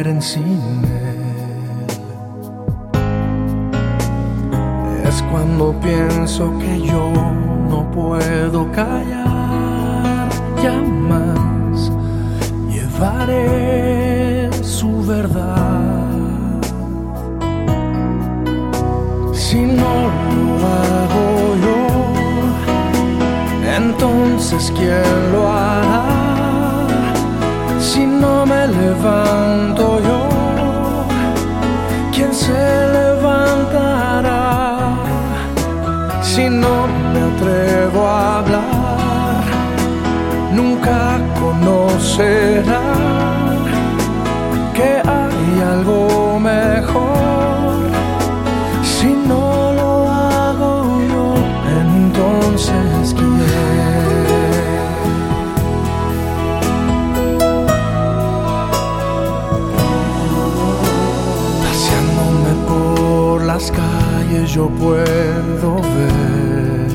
mueren sin él. Es cuando pienso que yo no puedo callar ya más. Llevaré su verdad. Si no lo hago yo, entonces ¿quién lo hará? Si no me levanto yo, ¿quién se levantará? Si no me atrevo a hablar, nunca conocerá yo puedo ver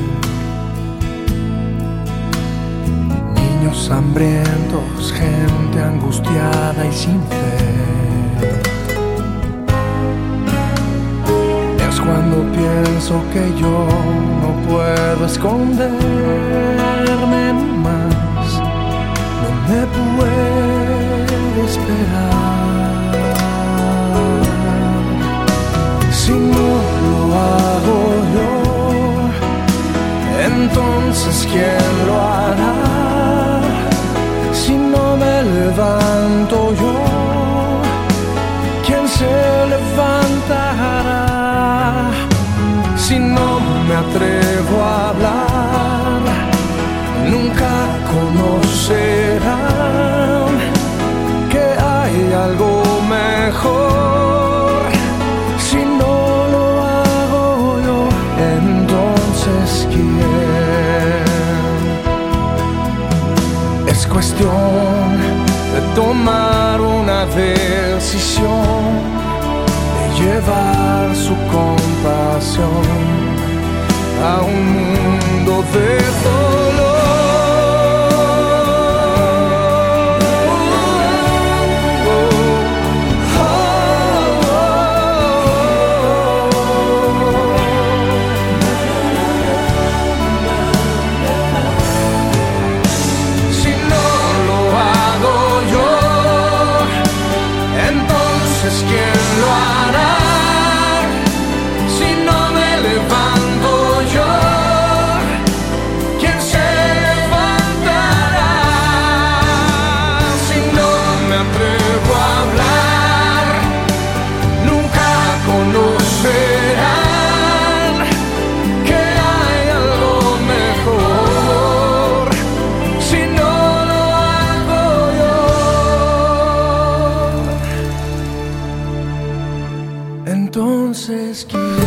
niños hambrientos, gente angustiada y sin fe. Es cuando pienso que yo no puedo esconderme atrevo a hablar, nunca conocerán que hay algo mejor. Si no lo hago yo, entonces ¿quién? Es cuestión de tomar una decisión, de llevar su compasión a un mundo de. Entonces quién.